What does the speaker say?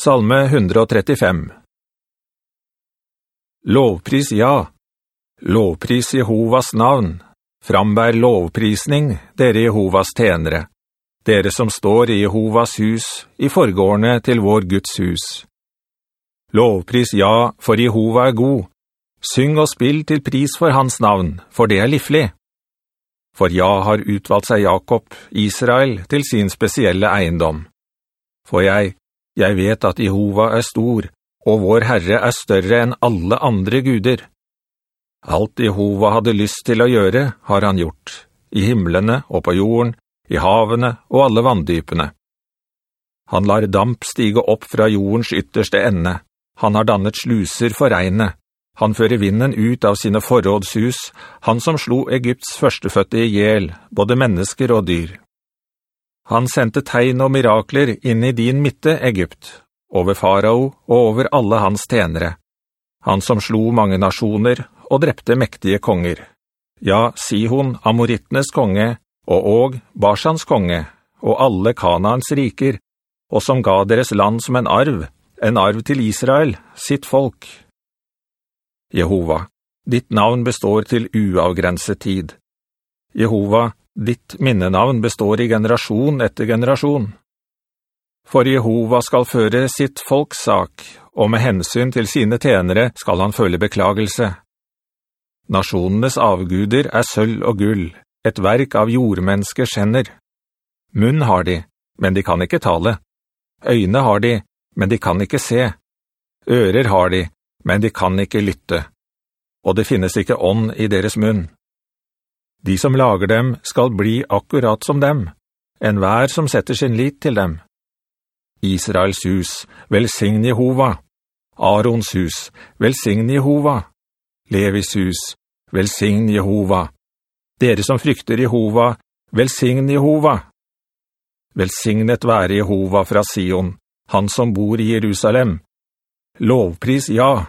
Salme 135 Lovpris ja, lovpris Jehovas navn, frambær lovprisning, dere Jehovas tenere, dere som står i Jehovas hus, i forgårdene til vår Guds hus. Lovpris ja, for Jehova er god, syng og spill til pris for hans navn, for det er livlig. For ja har utvalgt seg Jakob, Israel, til sin spesielle eiendom. For jeg, jeg vet at Jehova er stor, og vår Herre er større enn alle andre guder. Alt Jehova hadde lyst til å gjøre, har han gjort, i himmelene og på jorden, i havene og alle vanndypene. Han lar damp stige opp fra jordens ytterste ende. Han har dannet sluser for regnet. Han fører vinden ut av sine forrådshus, han som slo Egypts førsteføtte i hjel, både mennesker og dyr. Han sendte tegn og mirakler inn i din midte, Egypt, over farao og over alle hans tenere. Han som slo mange nasjoner og drepte mektige konger. Ja, Sihon, Amorittenes konge, og Og, Barsans konge, og alle Kanaans riker, og som ga deres land som en arv, en arv til Israel, sitt folk. Jehova, ditt navn består til uavgrenset tid. Jehova, ditt minnenavn består i generasjon etter generasjon. For Jehova skal føre sitt folks sak, og med hensyn til sine tenere skal han føle beklagelse. Nasjonenes avguder er sølv og gull, et verk av jordmenneskers hender. Munn har de, men de kan ikke tale. Øyne har de, men de kan ikke se. Ører har de, men de kan ikke lytte. Og det finnes ikke ånd i deres munn. De som lager dem skal bli akkurat som dem, en vær som setter sin lit til dem. Israels hus, velsign Jehova. Arons hus, velsign Jehova. Levis hus, velsign Jehova. Dere som frykter Jehova, velsign Jehova. Velsignet være Jehova fra Sion, han som bor i Jerusalem. Lovpris ja,